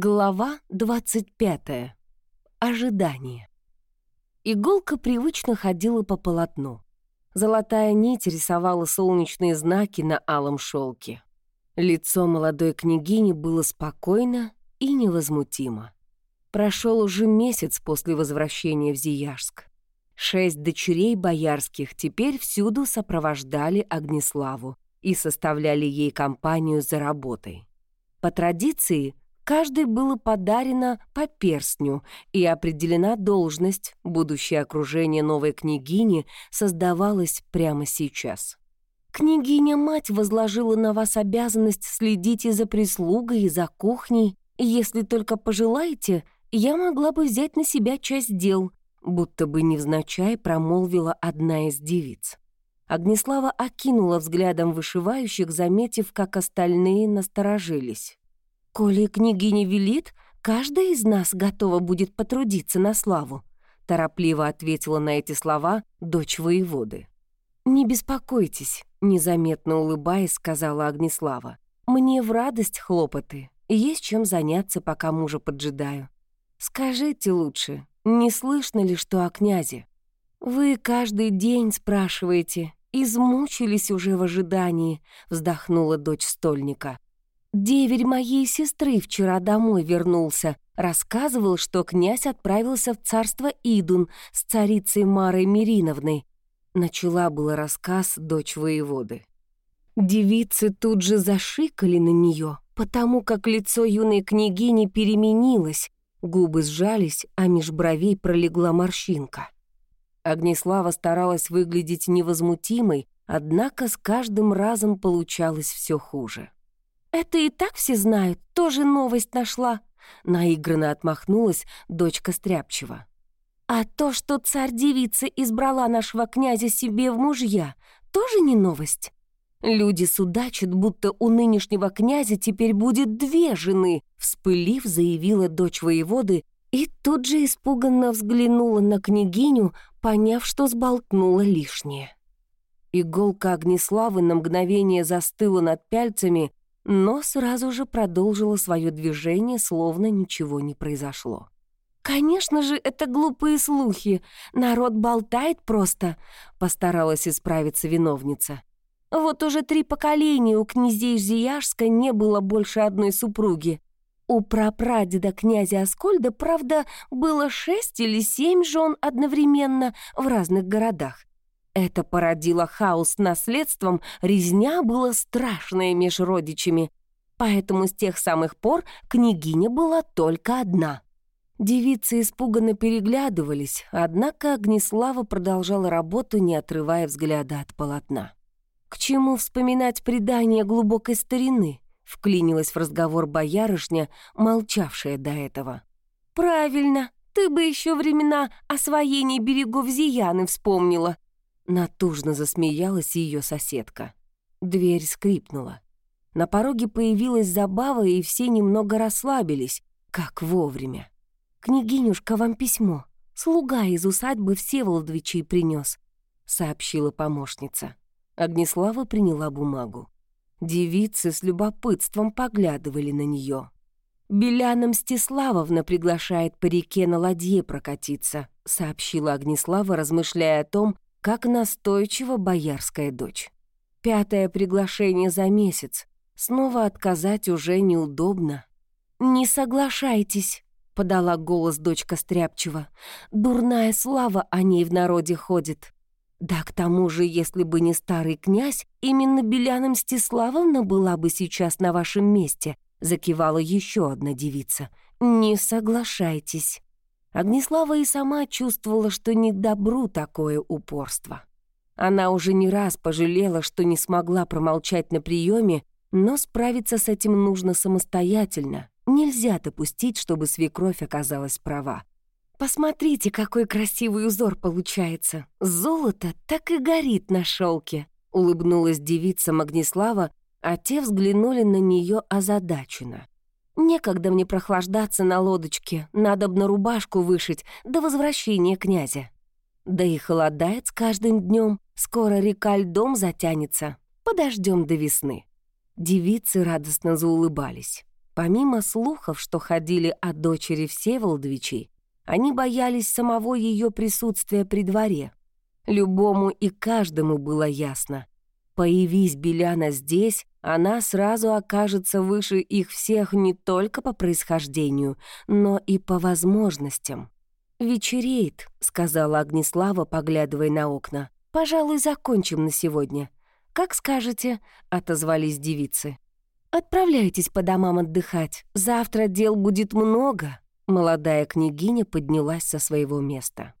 Глава 25. Ожидание. Иголка привычно ходила по полотну. Золотая нить рисовала солнечные знаки на алом шелке. Лицо молодой княгини было спокойно и невозмутимо. Прошел уже месяц после возвращения в Зияжск. Шесть дочерей боярских теперь всюду сопровождали Огнеславу и составляли ей компанию за работой. По традиции, каждой было подарено по перстню и определена должность, будущее окружение новой княгини создавалось прямо сейчас. «Княгиня-мать возложила на вас обязанность следить и за прислугой, и за кухней. Если только пожелаете, я могла бы взять на себя часть дел», будто бы невзначай промолвила одна из девиц. Огнеслава окинула взглядом вышивающих, заметив, как остальные насторожились. «Коли княгиня велит, каждая из нас готова будет потрудиться на славу», торопливо ответила на эти слова дочь воеводы. «Не беспокойтесь», — незаметно улыбаясь, сказала Огнеслава. «Мне в радость хлопоты, есть чем заняться, пока мужа поджидаю. Скажите лучше, не слышно ли что о князе? Вы каждый день спрашиваете, измучились уже в ожидании, вздохнула дочь стольника. Деверь моей сестры вчера домой вернулся, рассказывал, что князь отправился в царство Идун с царицей Марой Мириновной. Начала было рассказ дочь воеводы. Девицы тут же зашикали на нее, потому как лицо юной княгини переменилось, Губы сжались, а меж бровей пролегла морщинка. Огнеслава старалась выглядеть невозмутимой, однако с каждым разом получалось все хуже. «Это и так все знают, тоже новость нашла», — наигранно отмахнулась дочка Стряпчева. «А то, что царь-девица избрала нашего князя себе в мужья, тоже не новость?» Люди судачат, будто у нынешнего князя теперь будет две жены, вспылив, заявила дочь воеводы и тут же испуганно взглянула на княгиню, поняв, что сболтнула лишнее. Иголка Огнеславы на мгновение застыла над пяльцами, но сразу же продолжила свое движение, словно ничего не произошло. «Конечно же, это глупые слухи. Народ болтает просто», — постаралась исправиться виновница. Вот уже три поколения у князей Зияжска не было больше одной супруги. У прапрадеда князя Аскольда, правда, было шесть или семь жен одновременно в разных городах. Это породило хаос наследством, резня была страшная меж родичами. Поэтому с тех самых пор княгиня была только одна. Девицы испуганно переглядывались, однако Огнеслава продолжала работу, не отрывая взгляда от полотна. «К чему вспоминать предания глубокой старины?» — вклинилась в разговор боярышня, молчавшая до этого. «Правильно, ты бы еще времена освоения берегов Зияны вспомнила!» Натужно засмеялась ее соседка. Дверь скрипнула. На пороге появилась забава, и все немного расслабились, как вовремя. «Княгинюшка, вам письмо. Слуга из усадьбы Всеволодовичей принес, сообщила помощница. Огнеслава приняла бумагу. Девицы с любопытством поглядывали на нее. «Беляна Мстиславовна приглашает по реке на ладье прокатиться», сообщила Огнеслава, размышляя о том, как настойчива боярская дочь. «Пятое приглашение за месяц. Снова отказать уже неудобно». «Не соглашайтесь», — подала голос дочка Стряпчева. «Дурная слава о ней в народе ходит». Да к тому же, если бы не старый князь, именно Беляна Мстиславовна была бы сейчас на вашем месте, закивала еще одна девица. Не соглашайтесь. Огнеслава и сама чувствовала, что не добру такое упорство. Она уже не раз пожалела, что не смогла промолчать на приеме, но справиться с этим нужно самостоятельно. Нельзя допустить, чтобы свекровь оказалась права. Посмотрите, какой красивый узор получается. Золото так и горит на шелке. Улыбнулась девица Магнислава, а те взглянули на нее озадаченно. Некогда мне прохлаждаться на лодочке, надо б на рубашку вышить до возвращения князя. Да и холодает с каждым днем, скоро река льдом затянется. Подождем до весны. Девицы радостно заулыбались. Помимо слухов, что ходили о дочери Всеволодовичей, они боялись самого ее присутствия при дворе. Любому и каждому было ясно. Появись Беляна здесь, она сразу окажется выше их всех не только по происхождению, но и по возможностям. «Вечереет», — сказала Огнеслава, поглядывая на окна. «Пожалуй, закончим на сегодня». «Как скажете», — отозвались девицы. «Отправляйтесь по домам отдыхать. Завтра дел будет много». Молодая княгиня поднялась со своего места.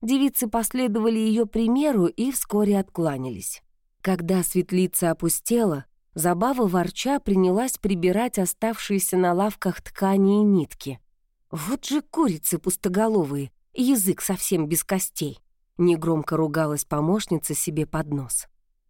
Девицы последовали ее примеру и вскоре откланялись. Когда светлица опустела, Забава ворча принялась прибирать оставшиеся на лавках ткани и нитки. «Вот же курицы пустоголовые, язык совсем без костей!» Негромко ругалась помощница себе под нос.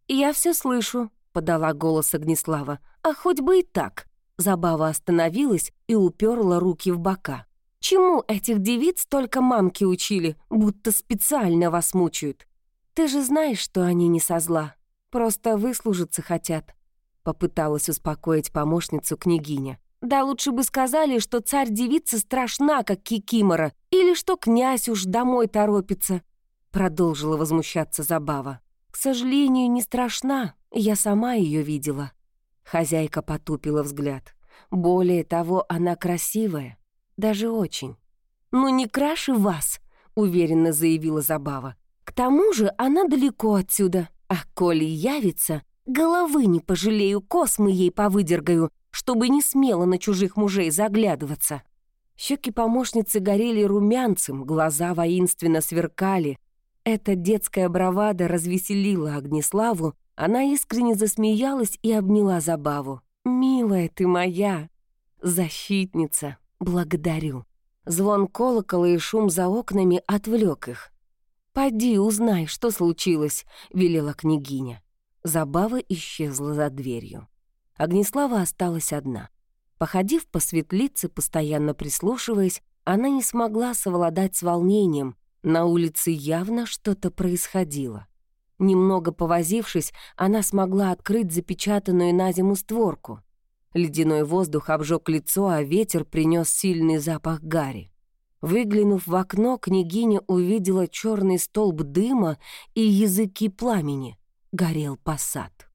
«Я все слышу», — подала голос Огнеслава. «А хоть бы и так». Забава остановилась и уперла руки в бока. «Чему этих девиц только мамки учили, будто специально вас мучают? Ты же знаешь, что они не со зла, просто выслужиться хотят». Попыталась успокоить помощницу княгиня. «Да лучше бы сказали, что царь-девица страшна, как кикимора, или что князь уж домой торопится», продолжила возмущаться Забава. «К сожалению, не страшна, я сама ее видела». Хозяйка потупила взгляд. Более того, она красивая, даже очень. «Ну не краше вас», — уверенно заявила Забава. «К тому же она далеко отсюда, а коли явится, головы не пожалею, космы ей повыдергаю, чтобы не смело на чужих мужей заглядываться». Щеки помощницы горели румянцем, глаза воинственно сверкали. Эта детская бравада развеселила Огнеславу, она искренне засмеялась и обняла Забаву. «Милая ты моя! Защитница! Благодарю!» Звон колокола и шум за окнами отвлек их. «Поди, узнай, что случилось», — велела княгиня. Забава исчезла за дверью. Огнеслава осталась одна. Походив по светлице, постоянно прислушиваясь, она не смогла совладать с волнением. На улице явно что-то происходило. Немного повозившись, она смогла открыть запечатанную на зиму створку. Ледяной воздух обжег лицо, а ветер принес сильный запах гари. Выглянув в окно, княгиня увидела черный столб дыма и языки пламени. Горел посад.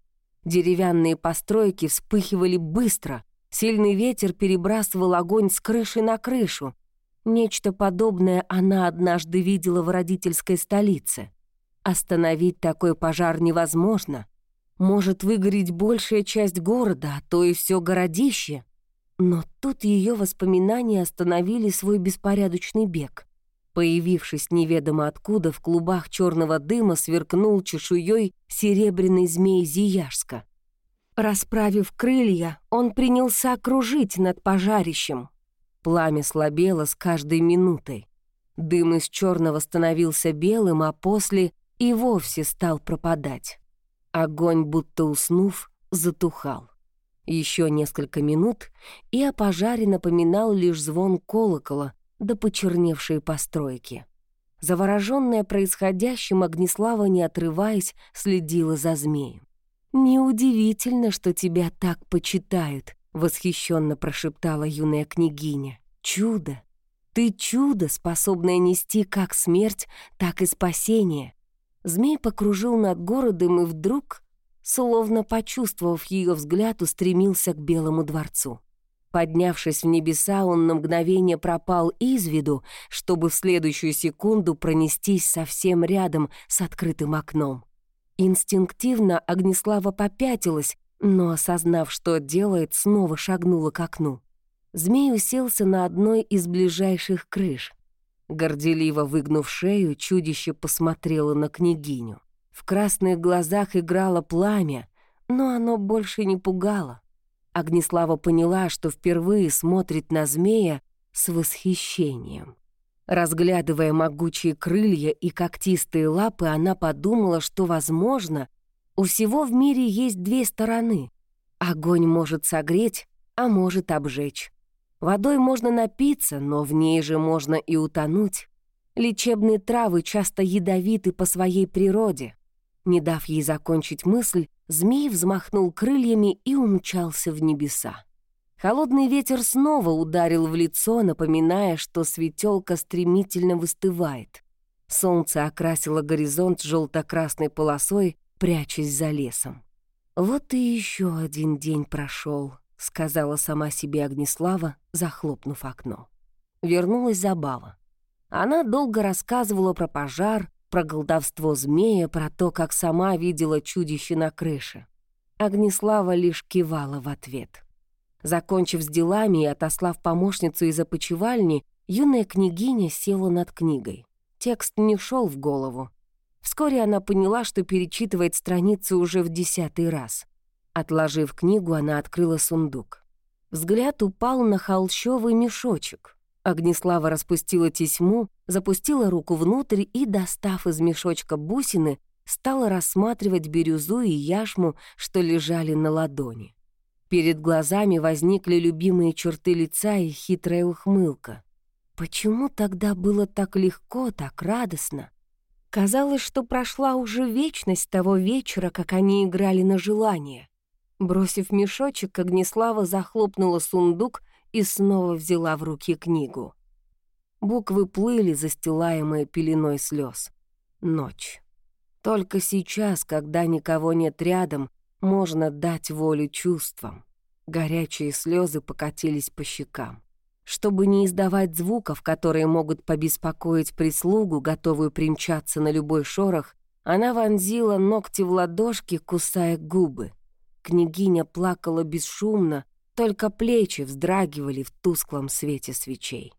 Деревянные постройки вспыхивали быстро. Сильный ветер перебрасывал огонь с крыши на крышу. Нечто подобное она однажды видела в родительской столице. Остановить такой пожар невозможно. Может выгореть большая часть города, а то и все городище. Но тут ее воспоминания остановили свой беспорядочный бег. Появившись неведомо откуда, в клубах черного дыма сверкнул чешуей серебряный змей Зияшска. Расправив крылья, он принялся кружить над пожарищем. Пламя слабело с каждой минутой. Дым из черного становился белым, а после и вовсе стал пропадать. Огонь, будто уснув, затухал. Еще несколько минут, и о пожаре напоминал лишь звон колокола да почерневшие постройки. Завороженная происходящим, Огнеслава, не отрываясь, следила за змеем. «Неудивительно, что тебя так почитают», — восхищенно прошептала юная княгиня. «Чудо! Ты чудо, способное нести как смерть, так и спасение. Змей покружил над городом и вдруг, словно почувствовав ее взгляд, устремился к Белому дворцу. Поднявшись в небеса, он на мгновение пропал из виду, чтобы в следующую секунду пронестись совсем рядом с открытым окном. Инстинктивно Огнеслава попятилась, но, осознав, что делает, снова шагнула к окну. Змей уселся на одной из ближайших крыш. Горделиво выгнув шею, чудище посмотрело на княгиню. В красных глазах играло пламя, но оно больше не пугало. Огнеслава поняла, что впервые смотрит на змея с восхищением. Разглядывая могучие крылья и когтистые лапы, она подумала, что, возможно, у всего в мире есть две стороны. Огонь может согреть, а может обжечь. Водой можно напиться, но в ней же можно и утонуть. Лечебные травы часто ядовиты по своей природе. Не дав ей закончить мысль, змей взмахнул крыльями и умчался в небеса. Холодный ветер снова ударил в лицо, напоминая, что светелка стремительно выстывает. Солнце окрасило горизонт желто-красной полосой, прячась за лесом. «Вот и еще один день прошел», — сказала сама себе Огнеслава, захлопнув окно. Вернулась Забава. Она долго рассказывала про пожар, про голдовство змея, про то, как сама видела чудище на крыше. Огнеслава лишь кивала в ответ. Закончив с делами и отослав помощницу из опочивальни, юная княгиня села над книгой. Текст не шел в голову. Вскоре она поняла, что перечитывает страницу уже в десятый раз. Отложив книгу, она открыла сундук. Взгляд упал на холщовый мешочек. Огнеслава распустила тесьму, запустила руку внутрь и, достав из мешочка бусины, стала рассматривать бирюзу и яшму, что лежали на ладони. Перед глазами возникли любимые черты лица и хитрая ухмылка. Почему тогда было так легко, так радостно? Казалось, что прошла уже вечность того вечера, как они играли на желание. Бросив мешочек, Огнеслава захлопнула сундук и снова взяла в руки книгу. Буквы плыли, застилаемые пеленой слез. Ночь. Только сейчас, когда никого нет рядом, можно дать волю чувствам. Горячие слезы покатились по щекам. Чтобы не издавать звуков, которые могут побеспокоить прислугу, готовую примчаться на любой шорох, она вонзила ногти в ладошки, кусая губы. Княгиня плакала бесшумно, только плечи вздрагивали в тусклом свете свечей.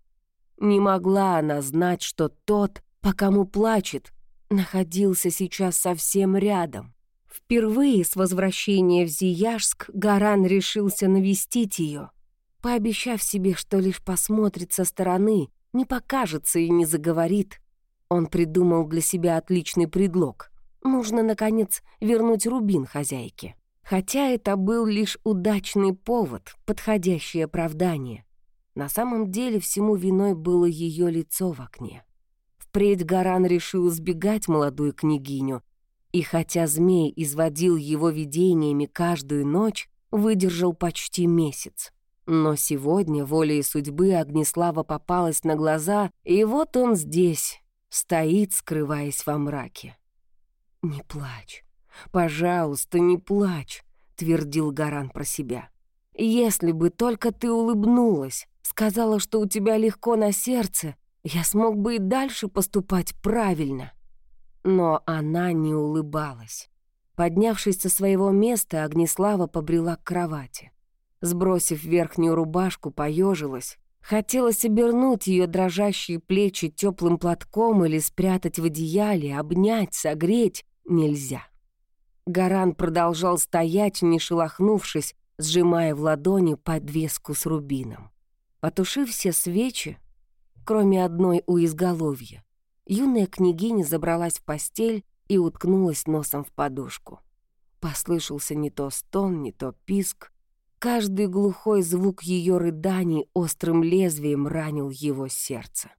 Не могла она знать, что тот, по кому плачет, находился сейчас совсем рядом. Впервые с возвращения в Зияжск Гаран решился навестить ее, пообещав себе, что лишь посмотрит со стороны, не покажется и не заговорит. Он придумал для себя отличный предлог. Нужно, наконец, вернуть рубин хозяйке. Хотя это был лишь удачный повод, подходящее оправдание. На самом деле всему виной было ее лицо в окне. Впредь Гаран решил избегать молодую княгиню, и хотя змей изводил его видениями каждую ночь, выдержал почти месяц. Но сегодня волей судьбы Огнеслава попалась на глаза, и вот он здесь, стоит, скрываясь во мраке. «Не плачь, пожалуйста, не плачь», — твердил Гаран про себя. «Если бы только ты улыбнулась, сказала, что у тебя легко на сердце, я смог бы и дальше поступать правильно». Но она не улыбалась. Поднявшись со своего места, Огнеслава побрела к кровати. Сбросив верхнюю рубашку, поежилась. Хотелось обернуть ее дрожащие плечи теплым платком или спрятать в одеяле, обнять, согреть. Нельзя. Гаран продолжал стоять, не шелохнувшись, сжимая в ладони подвеску с рубином. Потушив все свечи, кроме одной у изголовья, юная княгиня забралась в постель и уткнулась носом в подушку. Послышался не то стон, не то писк. Каждый глухой звук ее рыданий острым лезвием ранил его сердце.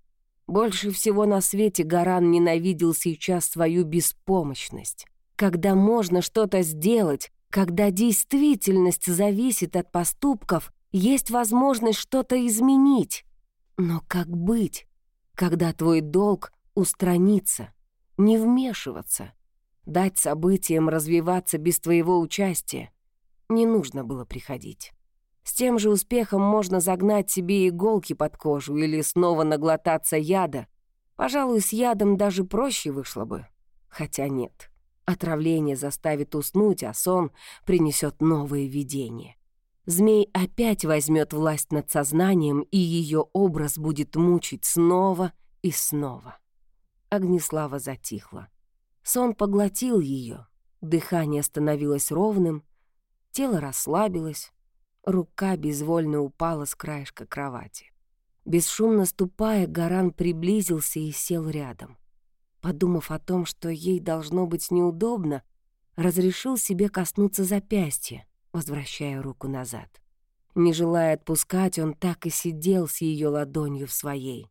Больше всего на свете Гаран ненавидел сейчас свою беспомощность. Когда можно что-то сделать, когда действительность зависит от поступков, есть возможность что-то изменить. Но как быть, когда твой долг устраниться, не вмешиваться, дать событиям развиваться без твоего участия. Не нужно было приходить. С тем же успехом можно загнать себе иголки под кожу или снова наглотаться яда. Пожалуй, с ядом даже проще вышло бы. Хотя нет. Отравление заставит уснуть, а сон принесет новые видения. Змей опять возьмет власть над сознанием, и ее образ будет мучить снова и снова. Огнеслава затихла. Сон поглотил ее, дыхание становилось ровным, тело расслабилось, рука безвольно упала с краешка кровати. Бесшумно ступая, Гаран приблизился и сел рядом. Подумав о том, что ей должно быть неудобно, разрешил себе коснуться запястья, возвращая руку назад. Не желая отпускать, он так и сидел с ее ладонью в своей.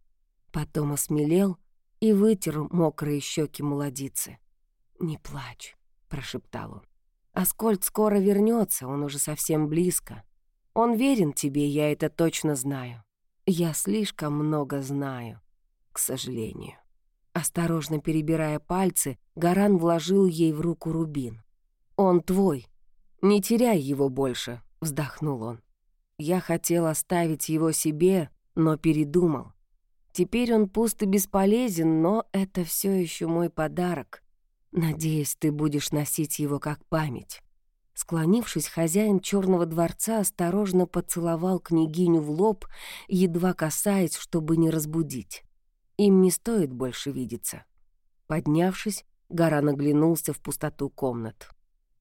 Потом осмелел — и вытер мокрые щеки молодицы. «Не плачь», — прошептал он. «Аскольд скоро вернется, он уже совсем близко. Он верен тебе, я это точно знаю. Я слишком много знаю, к сожалению». Осторожно перебирая пальцы, Гаран вложил ей в руку рубин. «Он твой. Не теряй его больше», — вздохнул он. «Я хотел оставить его себе, но передумал. Теперь он пуст и бесполезен, но это все еще мой подарок. Надеюсь, ты будешь носить его как память». Склонившись, хозяин черного дворца осторожно поцеловал княгиню в лоб, едва касаясь, чтобы не разбудить. Им не стоит больше видеться. Поднявшись, Гара наглянулся в пустоту комнат.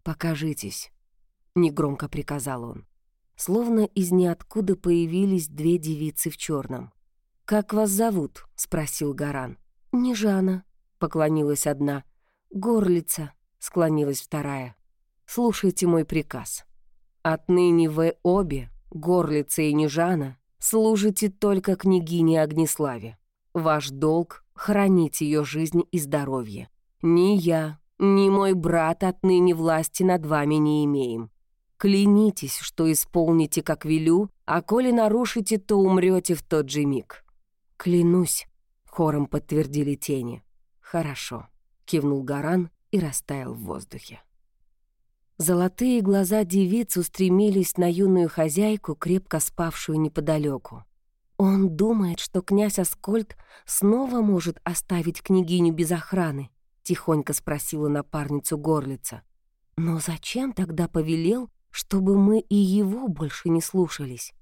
«Покажитесь», — негромко приказал он. Словно из ниоткуда появились две девицы в черном. «Как вас зовут?» — спросил Гаран. «Не Жана», — поклонилась одна. «Горлица», — склонилась вторая. «Слушайте мой приказ. Отныне вы обе, Горлица и Нежана, служите только княгине Огнеславе. Ваш долг — хранить ее жизнь и здоровье. Ни я, ни мой брат отныне власти над вами не имеем. Клянитесь, что исполните, как велю, а коли нарушите, то умрете в тот же миг». «Клянусь», — хором подтвердили тени. «Хорошо», — кивнул Гаран и растаял в воздухе. Золотые глаза девиц устремились на юную хозяйку, крепко спавшую неподалеку. «Он думает, что князь Аскольд снова может оставить княгиню без охраны?» — тихонько спросила напарницу горлица. «Но зачем тогда повелел, чтобы мы и его больше не слушались?»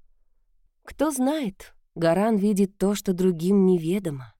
«Кто знает, Гаран видит то, что другим неведомо».